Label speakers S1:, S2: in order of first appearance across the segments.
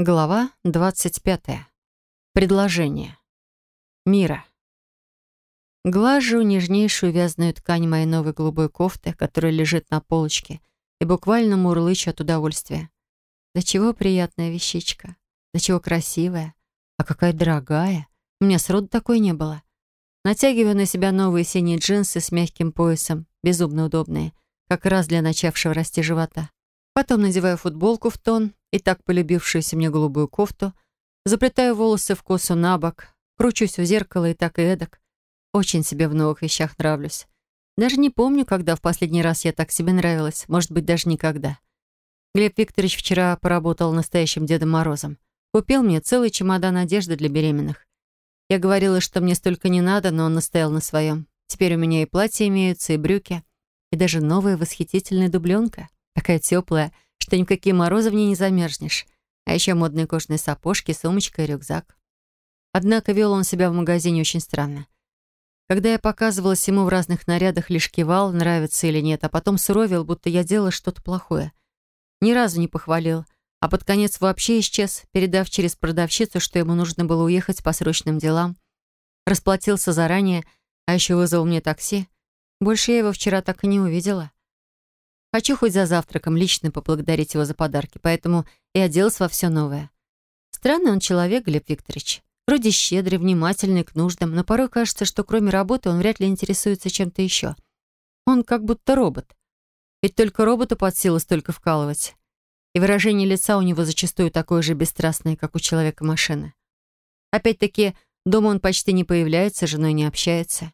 S1: Глава 25. Предложение. Мира. Глажу нежнейшую вязаную ткань моей новой голубой кофты, которая лежит на полочке, и буквально мурлычу от удовольствия. Да чего приятная вещичка, да чего красивая, а какая дорогая. У меня сроду такой не было. Натягиваю на себя новые синие джинсы с мягким поясом, безумно удобные, как раз для начавшего расти живота. Потом надеваю футболку в тон и так полюбившуюся мне голубую кофту, заплетаю волосы в косу на бок, кручусь в зеркало и так и эдак. Очень себе в новых вещах нравлюсь. Даже не помню, когда в последний раз я так себе нравилась. Может быть, даже никогда. Глеб Викторович вчера поработал настоящим Дедом Морозом. Купил мне целый чемодан одежды для беременных. Я говорила, что мне столько не надо, но он настоял на своем. Теперь у меня и платья имеются, и брюки, и даже новая восхитительная дубленка. Такая теплая, что ни в морозы в ней не замерзнешь. А еще модные кожаные сапожки, сумочка и рюкзак. Однако вел он себя в магазине очень странно. Когда я показывалась ему в разных нарядах, лишь кивал, нравится или нет, а потом суровил, будто я делала что-то плохое. Ни разу не похвалил, а под конец вообще исчез, передав через продавщицу, что ему нужно было уехать по срочным делам. Расплатился заранее, а еще вызвал мне такси. Больше я его вчера так и не увидела. Хочу хоть за завтраком лично поблагодарить его за подарки, поэтому и оделась во все новое. Странный он человек, Глеб Викторович. Вроде щедрый, внимательный к нуждам, но порой кажется, что кроме работы он вряд ли интересуется чем-то еще. Он как будто робот. Ведь только роботу под силу столько вкалывать. И выражение лица у него зачастую такое же бесстрастное, как у человека-машины. Опять-таки, дома он почти не появляется, с женой не общается.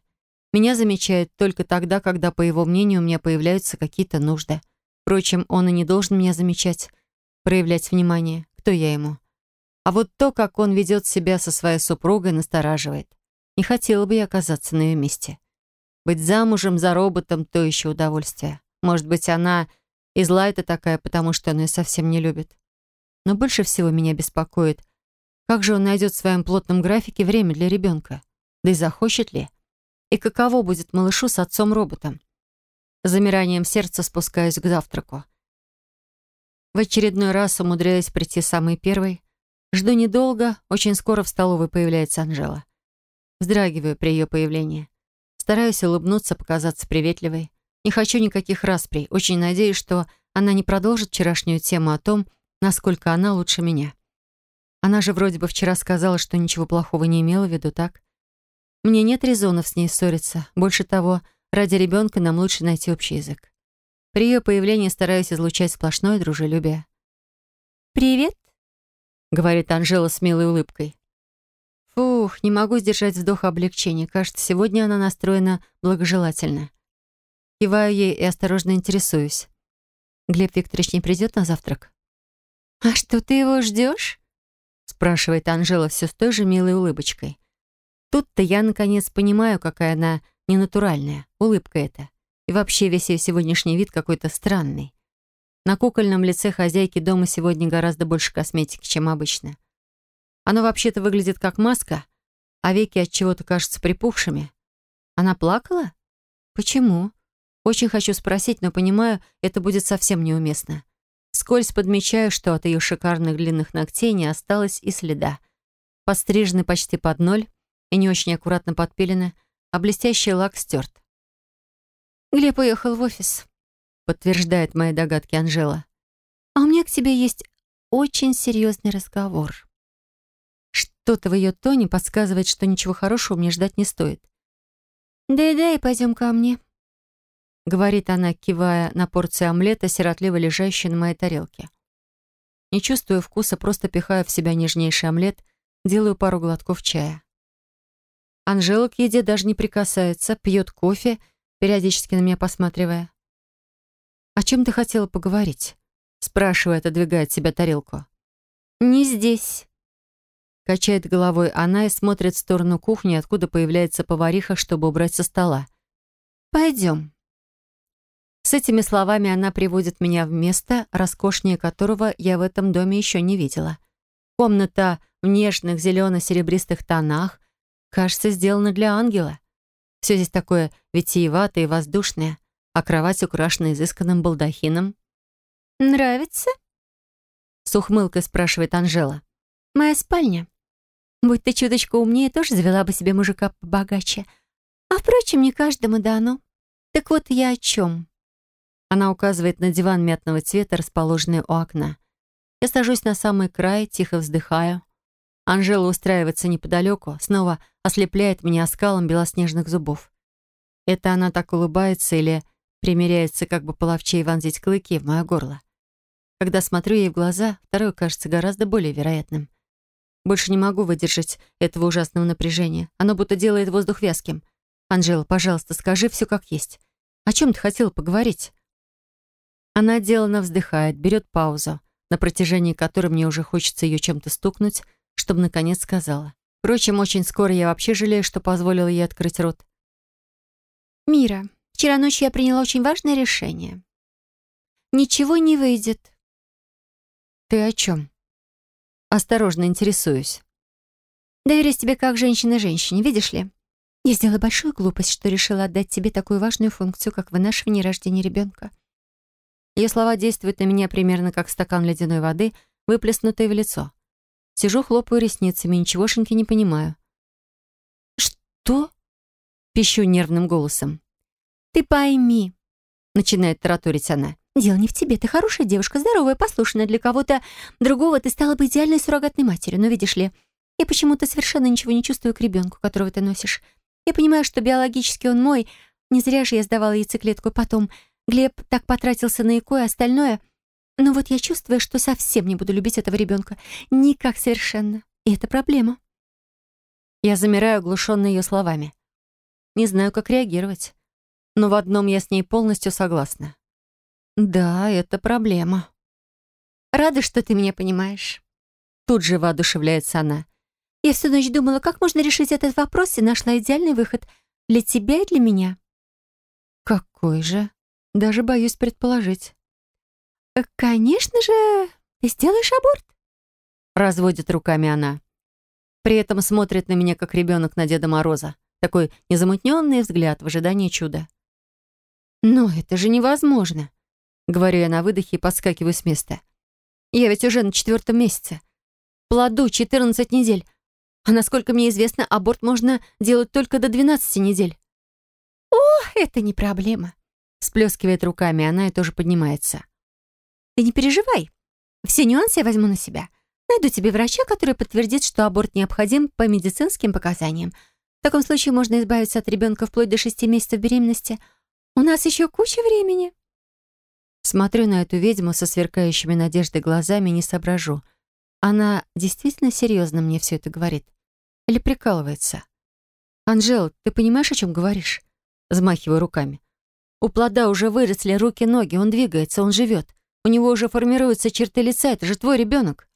S1: Меня замечает только тогда, когда, по его мнению, у меня появляются какие-то нужды. Впрочем, он и не должен меня замечать, проявлять внимание. Кто я ему? А вот то, как он ведет себя со своей супругой, настораживает. Не хотела бы я оказаться на ее месте. Быть замужем за роботом — то еще удовольствие. Может быть, она и злая-то такая, потому что он ее совсем не любит. Но больше всего меня беспокоит, как же он найдет в своем плотном графике время для ребенка? Да и захочет ли? И каково будет малышу с отцом-роботом? Замиранием сердца спускаюсь к завтраку. В очередной раз умудряюсь прийти самый первый. Жду недолго, очень скоро в столовой появляется Анжела. Вздрагиваю при ее появлении. Стараюсь улыбнуться, показаться приветливой. Не хочу никаких расприй. Очень надеюсь, что она не продолжит вчерашнюю тему о том, насколько она лучше меня. Она же вроде бы вчера сказала, что ничего плохого не имела в виду, так? Мне нет резонов с ней ссориться. Больше того, ради ребенка нам лучше найти общий язык. При ее появлении стараюсь излучать сплошное дружелюбие.
S2: «Привет», —
S1: говорит Анжела с милой улыбкой. Фух, не могу сдержать вздох облегчения. Кажется, сегодня она настроена благожелательно. Киваю ей и осторожно интересуюсь. Глеб Викторович не придет на завтрак?
S2: «А что, ты его ждешь?
S1: спрашивает Анжела все с той же милой улыбочкой. Тут-то я, наконец, понимаю, какая она ненатуральная, улыбка эта. И вообще весь ее сегодняшний вид какой-то странный. На кукольном лице хозяйки дома сегодня гораздо больше косметики, чем обычно. Оно вообще-то выглядит как маска, а веки от чего-то кажутся припухшими. Она плакала? Почему? Очень хочу спросить, но понимаю, это будет совсем неуместно. Скользь подмечаю, что от ее шикарных длинных ногтей не осталось и следа. Подстрижены почти под ноль, и не очень аккуратно подпилены, а блестящий лак стерт.
S2: «Глеб уехал в офис», — подтверждает мои догадки Анжела. «А у меня к тебе есть очень серьезный разговор».
S1: Что-то в ее тоне подсказывает, что ничего хорошего мне ждать не стоит.
S2: «Да-да, и пойдем ко мне», —
S1: говорит она, кивая на порцию омлета, сиротливо лежащей на моей тарелке. Не чувствуя вкуса, просто пихаю в себя нежнейший омлет, делаю пару глотков чая. Анжела к еде даже не прикасается, пьет кофе, периодически на меня посматривая. «О чем ты хотела поговорить?» спрашивает, отодвигая от себя тарелку.
S2: «Не здесь».
S1: Качает головой она и смотрит в сторону кухни, откуда появляется повариха, чтобы убрать со стола.
S2: «Пойдем».
S1: С этими словами она приводит меня в место, роскошнее которого я в этом доме еще не видела. Комната в нежных зелено-серебристых тонах, Кажется, сделано для ангела. Все здесь такое витиеватое и воздушное, а кровать украшена изысканным балдахином.
S2: «Нравится?»
S1: С ухмылкой спрашивает Анжела.
S2: «Моя спальня. Будь ты чуточку умнее, тоже завела бы себе мужика побогаче. А, впрочем, не каждому дано. Так вот я о чем?»
S1: Она указывает на диван мятного цвета, расположенный у окна. Я сажусь на самый край, тихо вздыхаю. Анжела устраивается неподалеку, снова ослепляет меня оскалом белоснежных зубов. Это она так улыбается или примеряется как бы половчей вонзить клыки в мое горло. Когда смотрю ей в глаза, второе кажется гораздо более вероятным. Больше не могу выдержать этого ужасного напряжения. Оно будто делает воздух вязким. «Анжела, пожалуйста, скажи все как есть. О чем ты хотела поговорить?» Она деланно вздыхает, берет паузу, на протяжении которой мне уже хочется ее чем-то стукнуть, чтобы наконец сказала. Впрочем, очень скоро я вообще жалею, что позволила ей открыть рот.
S2: «Мира, вчера ночью я приняла очень важное решение. Ничего не выйдет».
S1: «Ты о чем?» Осторожно интересуюсь.
S2: «Доверюсь тебе как женщина женщине, видишь ли? Я сделала большую глупость, что решила отдать тебе такую важную функцию, как вынашивание и рождение ребенка».
S1: Ее слова действуют на меня примерно как стакан ледяной воды, выплеснутый в лицо. Сижу, хлопаю ресницами, ничегошеньки не понимаю. «Что?» — пищу нервным голосом.
S2: «Ты пойми», —
S1: начинает тараторить она.
S2: «Дело не в тебе. Ты хорошая девушка, здоровая, послушная. Для кого-то другого ты стала бы идеальной суррогатной матерью. Но видишь ли, я почему-то совершенно ничего не чувствую к ребенку, которого ты носишь. Я понимаю, что биологически он мой. Не зря же я сдавала яйцеклетку потом. Глеб так потратился на ЭКО и остальное. Но вот я чувствую, что совсем не буду любить этого ребенка. Никак совершенно. И это проблема.
S1: Я замираю, оглушенная ее словами. Не знаю, как реагировать. Но в одном я с ней полностью согласна. Да, это проблема.
S2: Рада, что ты меня понимаешь.
S1: Тут же воодушевляется она.
S2: Я всю ночь думала, как можно решить этот вопрос, и нашла идеальный выход для тебя и для меня.
S1: Какой же? Даже боюсь предположить.
S2: Э, «Конечно же, сделаешь аборт?»
S1: Разводит руками она. При этом смотрит на меня, как ребенок на Деда Мороза. Такой незамутненный взгляд в ожидании чуда. «Но это же невозможно!» Говорю я на выдохе и подскакиваю с места. «Я ведь уже на четвертом месяце. Плоду 14 недель. А насколько мне известно, аборт можно делать только до 12 недель».
S2: «О, это не проблема!»
S1: Сплескивает руками она и тоже поднимается.
S2: Ты не переживай. Все нюансы я возьму на себя. Найду тебе врача, который подтвердит, что аборт необходим по медицинским показаниям. В таком случае можно избавиться от ребенка вплоть до шести месяцев беременности. У нас еще куча времени.
S1: Смотрю на эту ведьму со сверкающими надеждой глазами и не соображу. Она действительно серьезно мне все это говорит? Или прикалывается? «Анжел, ты понимаешь, о чем говоришь?» Взмахиваю руками. «У плода уже выросли руки-ноги, он двигается, он живет. У него уже формируются черты лица, это же твой ребенок.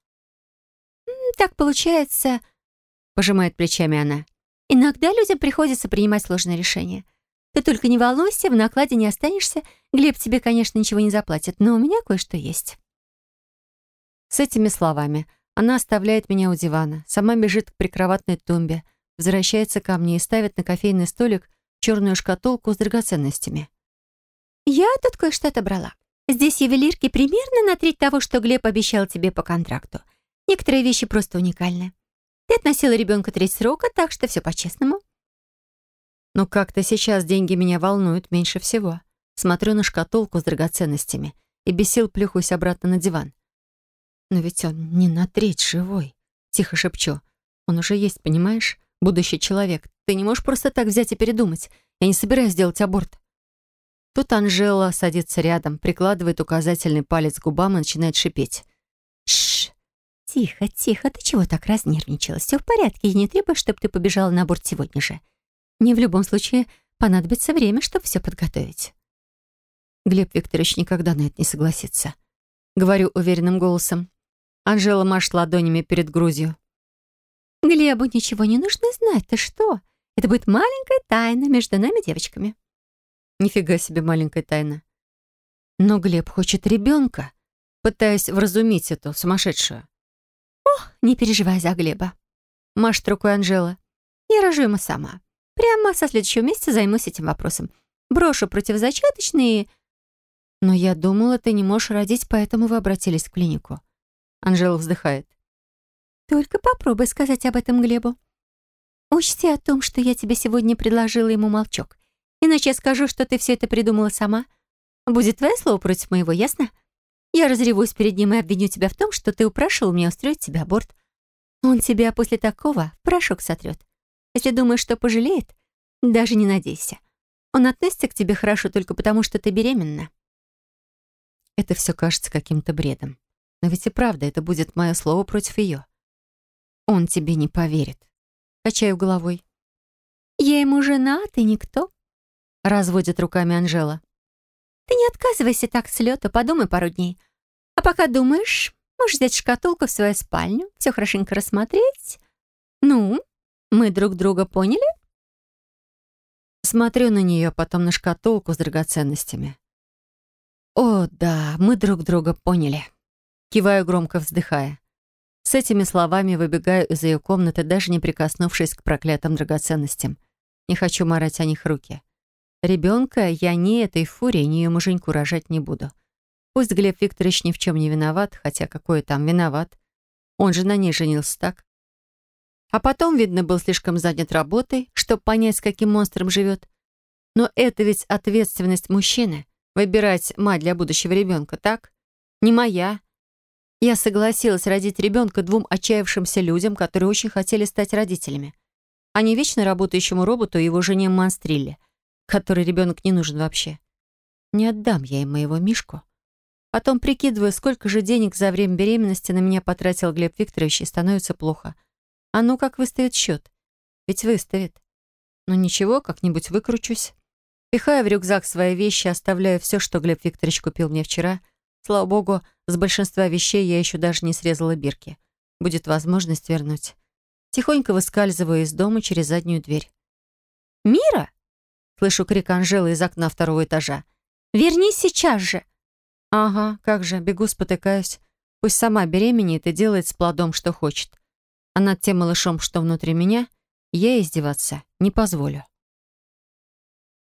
S2: «Так получается...» — пожимает плечами она. «Иногда людям приходится принимать сложные решения. Ты только не волнуйся, в накладе не останешься. Глеб тебе, конечно, ничего не заплатит, но у меня кое-что есть».
S1: С этими словами она оставляет меня у дивана, сама бежит к прикроватной тумбе, возвращается ко мне и ставит на кофейный столик черную шкатулку с драгоценностями.
S2: «Я тут кое-что отобрала. Здесь ювелирки примерно на треть того, что Глеб обещал тебе по контракту. Некоторые вещи просто уникальны. Ты относила ребенка треть срока, так что все по-честному.
S1: Но как-то сейчас деньги меня волнуют меньше всего. Смотрю на шкатулку с драгоценностями и без сил плюхаюсь обратно на диван. Но ведь он не на треть живой. Тихо шепчу. Он уже есть, понимаешь? Будущий человек. Ты не можешь просто так взять и передумать. Я не собираюсь делать аборт. Тут Анжела садится рядом, прикладывает указательный палец к губам и начинает шипеть.
S2: Шш. Тихо, тихо, ты чего так разнервничалась? Все в порядке, я не требую, чтобы ты побежала на борт сегодня же. Мне в любом случае понадобится время, чтобы все подготовить.
S1: Глеб Викторович никогда на это не согласится. Говорю уверенным голосом. Анжела машет ладонями перед грудью.
S2: Глебу ничего не нужно знать, ты что? Это будет маленькая тайна между нами девочками.
S1: Нифига себе маленькая тайна. Но Глеб хочет ребенка. Пытаясь вразумить эту сумасшедшую.
S2: «Ох, не переживай за Глеба», — машет рукой Анжела. «Я рожу ему сама. Прямо со следующего месяца займусь этим вопросом. Брошу противозачаточные...»
S1: «Но я думала, ты не можешь родить, поэтому вы обратились в клинику». Анжела вздыхает.
S2: Только попробуй сказать об этом Глебу. Учти о том, что я тебе сегодня предложила ему молчок. Иначе я скажу, что ты все это придумала сама. Будет твое слово против моего, ясно? Я разревусь перед ним и обвиню тебя в том, что ты упрашивал меня устроить тебе аборт. Он тебя после такого в порошок сотрет. Если думаешь, что пожалеет, даже не надейся. Он относится к тебе хорошо только потому, что ты беременна.
S1: Это все кажется каким-то бредом. Но ведь и правда, это будет мое слово против ее. Он тебе не поверит. Качаю головой.
S2: Я ему жена, ты никто.
S1: Разводит руками Анжела.
S2: Ты не отказывайся так с лёта, подумай пару дней. А пока думаешь, можешь взять шкатулку в свою спальню, все хорошенько рассмотреть. Ну, мы друг друга поняли?
S1: Смотрю на нее, потом на шкатулку с драгоценностями. О, да, мы друг друга поняли. Киваю громко, вздыхая. С этими словами выбегаю из ее комнаты, даже не прикоснувшись к проклятым драгоценностям. Не хочу марать о них руки. Ребенка я ни этой фурии, ни ее муженьку рожать не буду. Пусть Глеб Викторович ни в чем не виноват, хотя какой там виноват. Он же на ней женился так. А потом, видно, был слишком занят работой, чтобы понять, с каким монстром живет. Но это ведь ответственность мужчины — выбирать мать для будущего ребенка, так? Не моя. Я согласилась родить ребенка двум отчаявшимся людям, которые очень хотели стать родителями, а не вечно работающему роботу и его жене Монстрилле, который ребенок не нужен вообще. Не отдам я им моего Мишку. Потом прикидываю, сколько же денег за время беременности на меня потратил Глеб Викторович, и становится плохо. А ну как выставит счет? Ведь выставит. Ну ничего, как-нибудь выкручусь. Пихаю в рюкзак свои вещи, оставляю все, что Глеб Викторович купил мне вчера — Слава богу, с большинства вещей я еще даже не срезала бирки. Будет возможность вернуть. Тихонько выскальзываю из дома через заднюю дверь.
S2: «Мира!»
S1: — слышу крик Анжелы из окна второго этажа.
S2: «Вернись сейчас же!»
S1: «Ага, как же, бегу, спотыкаюсь. Пусть сама беременеет и делает с плодом, что хочет. А над тем малышом, что внутри меня, я издеваться не позволю».